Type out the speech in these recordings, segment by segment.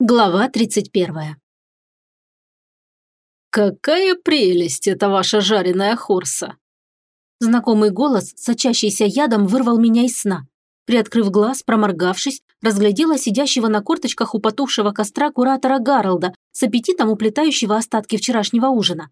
Глава 31. «Какая прелесть это ваша жареная хорса!» Знакомый голос, сочащийся ядом, вырвал меня из сна. Приоткрыв глаз, проморгавшись, разглядела сидящего на корточках у потухшего костра куратора Гаролда с аппетитом уплетающего остатки вчерашнего ужина.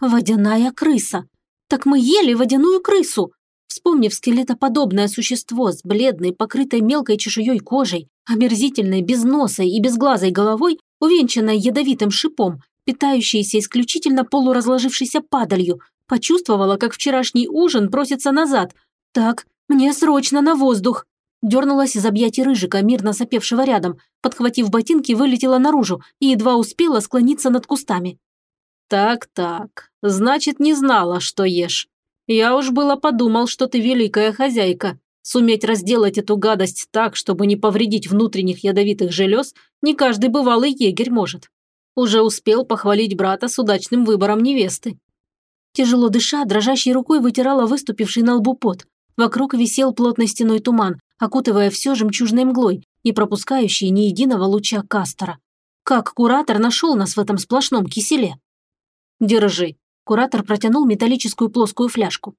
«Водяная крыса! Так мы ели водяную крысу!» Вспомнив скелетоподобное существо с бледной, покрытой мелкой чешуей кожей, омерзительной, безносой и безглазой головой, увенчанной ядовитым шипом, питающейся исключительно полуразложившейся падалью, почувствовала, как вчерашний ужин просится назад. «Так, мне срочно на воздух!» Дернулась из объятий рыжика, мирно сопевшего рядом, подхватив ботинки, вылетела наружу и едва успела склониться над кустами. «Так-так, значит, не знала, что ешь. Я уж было подумал, что ты великая хозяйка. Суметь разделать эту гадость так, чтобы не повредить внутренних ядовитых желез, не каждый бывалый егерь может. Уже успел похвалить брата с удачным выбором невесты. Тяжело дыша, дрожащей рукой вытирала выступивший на лбу пот. Вокруг висел плотный стеной туман, окутывая все жемчужной мглой, не пропускающий ни единого луча кастера. Как куратор нашел нас в этом сплошном киселе? «Держи». Куратор протянул металлическую плоскую фляжку.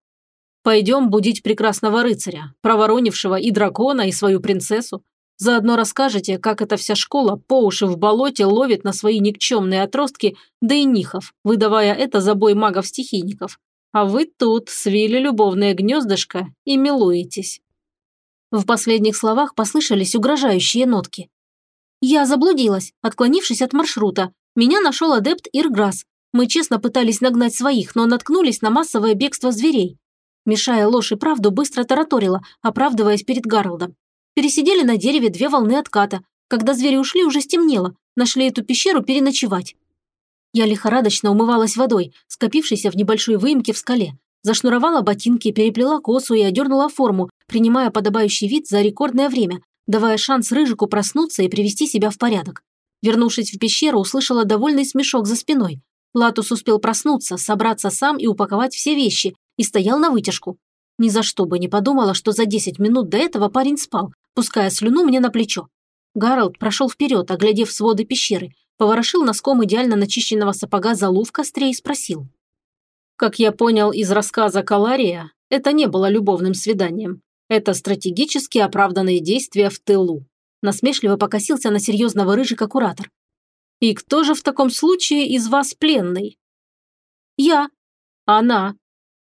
Пойдем будить прекрасного рыцаря, проворонившего и дракона, и свою принцессу. Заодно расскажете, как эта вся школа по уши в болоте ловит на свои никчемные отростки дейнихов, выдавая это за бой магов-стихийников. А вы тут свили любовное гнездышко и милуетесь». В последних словах послышались угрожающие нотки. Я заблудилась, отклонившись от маршрута. Меня нашел адепт Ирграс. Мы честно пытались нагнать своих, но наткнулись на массовое бегство зверей. Мешая ложь и правду, быстро тараторила, оправдываясь перед Гарольдом. Пересидели на дереве две волны отката. Когда звери ушли, уже стемнело. Нашли эту пещеру переночевать. Я лихорадочно умывалась водой, скопившейся в небольшой выемке в скале. Зашнуровала ботинки, переплела косу и одернула форму, принимая подобающий вид за рекордное время, давая шанс Рыжику проснуться и привести себя в порядок. Вернувшись в пещеру, услышала довольный смешок за спиной. Латус успел проснуться, собраться сам и упаковать все вещи, и стоял на вытяжку. Ни за что бы не подумала, что за 10 минут до этого парень спал, пуская слюну мне на плечо. Гарольд прошел вперед, оглядев своды пещеры, поворошил носком идеально начищенного сапога залу в костре и спросил. «Как я понял из рассказа Калария, это не было любовным свиданием. Это стратегически оправданные действия в тылу». Насмешливо покосился на серьезного рыжика куратор. «И кто же в таком случае из вас пленный?» «Я». «Она.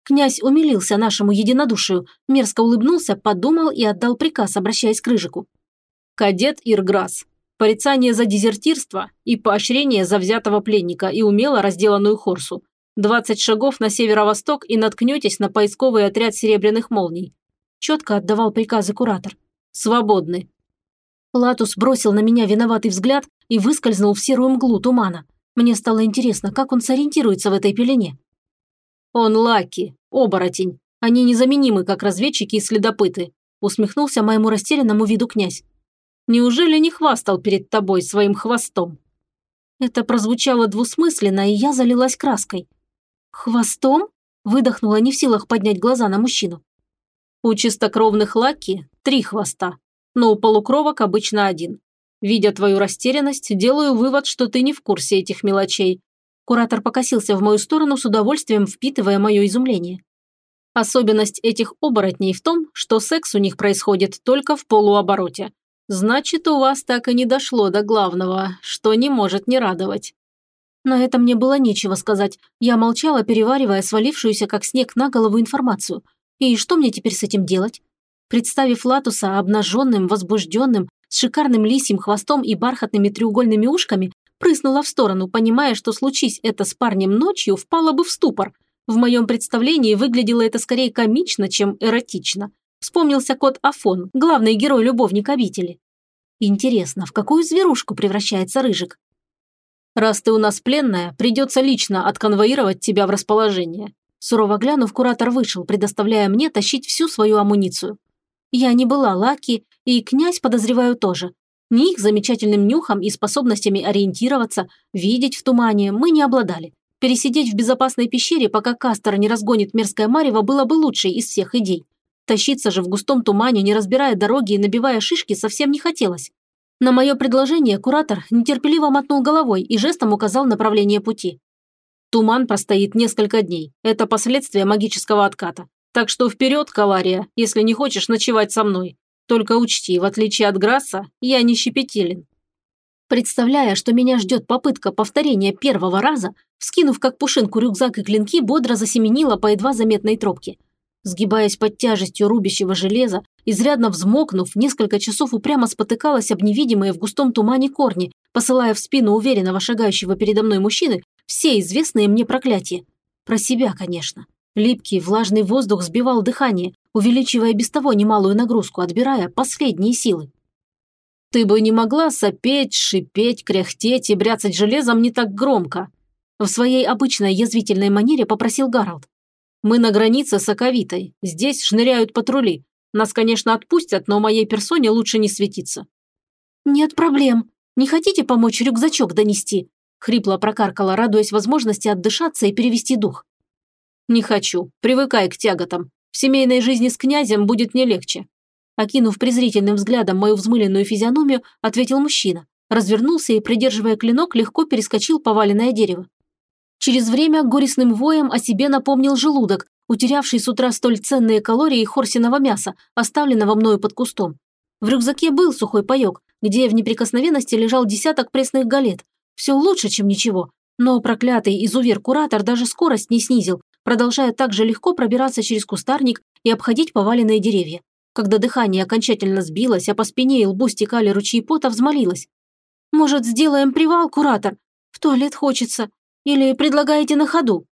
Князь умилился нашему единодушию, мерзко улыбнулся, подумал и отдал приказ, обращаясь к Рыжику. «Кадет Ирграс, порицание за дезертирство и поощрение за взятого пленника и умело разделанную хорсу. Двадцать шагов на северо-восток и наткнетесь на поисковый отряд серебряных молний». Четко отдавал приказы куратор. «Свободны». Латус бросил на меня виноватый взгляд и выскользнул в серую мглу тумана. Мне стало интересно, как он сориентируется в этой пелене. «Он Лаки, оборотень. Они незаменимы, как разведчики и следопыты», усмехнулся моему растерянному виду князь. «Неужели не хвастал перед тобой своим хвостом?» Это прозвучало двусмысленно, и я залилась краской. «Хвостом?» – выдохнула, не в силах поднять глаза на мужчину. «У чистокровных Лаки три хвоста, но у полукровок обычно один. Видя твою растерянность, делаю вывод, что ты не в курсе этих мелочей, Куратор покосился в мою сторону с удовольствием, впитывая мое изумление. Особенность этих оборотней в том, что секс у них происходит только в полуобороте. Значит, у вас так и не дошло до главного, что не может не радовать. На это мне было нечего сказать. Я молчала, переваривая свалившуюся как снег на голову информацию. И что мне теперь с этим делать? Представив Латуса обнаженным, возбужденным, с шикарным лисьим хвостом и бархатными треугольными ушками, Прыснула в сторону, понимая, что случись это с парнем ночью, впала бы в ступор. В моем представлении выглядело это скорее комично, чем эротично. Вспомнился кот Афон, главный герой-любовник обители. Интересно, в какую зверушку превращается Рыжик? «Раз ты у нас пленная, придется лично отконвоировать тебя в расположение». Сурово глянув, куратор вышел, предоставляя мне тащить всю свою амуницию. Я не была Лаки, и князь, подозреваю, тоже. Ни их замечательным нюхом и способностями ориентироваться, видеть в тумане мы не обладали. Пересидеть в безопасной пещере, пока Кастер не разгонит мерзкое марево, было бы лучшей из всех идей. Тащиться же в густом тумане, не разбирая дороги и набивая шишки, совсем не хотелось. На мое предложение куратор нетерпеливо мотнул головой и жестом указал направление пути. Туман простоит несколько дней. Это последствия магического отката. Так что вперед, Калария, если не хочешь ночевать со мной. Только учти, в отличие от Грасса, я не щепетилен. Представляя, что меня ждет попытка повторения первого раза, вскинув как пушинку рюкзак и клинки, бодро засеменила по едва заметной тропке. Сгибаясь под тяжестью рубящего железа, изрядно взмокнув, несколько часов упрямо спотыкалась об невидимые в густом тумане корни, посылая в спину уверенного шагающего передо мной мужчины все известные мне проклятия. Про себя, конечно. Липкий, влажный воздух сбивал дыхание, увеличивая без того немалую нагрузку, отбирая последние силы. Ты бы не могла сопеть, шипеть, кряхтеть и бряцать железом не так громко. В своей обычной язвительной манере попросил Гаралд. Мы на границе с Аковитой. Здесь шныряют патрули. Нас, конечно, отпустят, но моей персоне лучше не светиться. Нет проблем. Не хотите помочь рюкзачок донести? Хрипло прокаркала, радуясь возможности отдышаться и перевести дух. Не хочу. Привыкай к тяготам. В семейной жизни с князем будет не легче. Окинув презрительным взглядом мою взмыленную физиономию, ответил мужчина. Развернулся и, придерживая клинок, легко перескочил поваленное дерево. Через время горестным воем о себе напомнил желудок, утерявший с утра столь ценные калории хорсиного мяса, оставленного мною под кустом. В рюкзаке был сухой паёк, где в неприкосновенности лежал десяток пресных галет. Все лучше, чем ничего. Но проклятый изувер-куратор даже скорость не снизил, продолжая так же легко пробираться через кустарник и обходить поваленные деревья. Когда дыхание окончательно сбилось, а по спине и лбу стекали ручьи пота, взмолилась. «Может, сделаем привал, куратор? В туалет хочется. Или предлагаете на ходу?»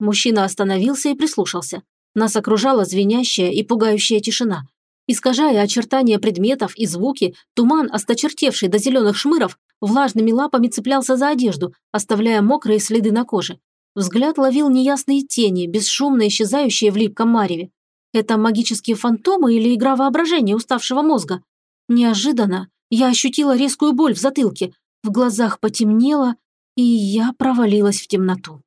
Мужчина остановился и прислушался. Нас окружала звенящая и пугающая тишина. Искажая очертания предметов и звуки, туман, осточертевший до зеленых шмыров, влажными лапами цеплялся за одежду, оставляя мокрые следы на коже. Взгляд ловил неясные тени, бесшумно исчезающие в липком мареве. Это магические фантомы или игра воображения уставшего мозга? Неожиданно я ощутила резкую боль в затылке, в глазах потемнело, и я провалилась в темноту.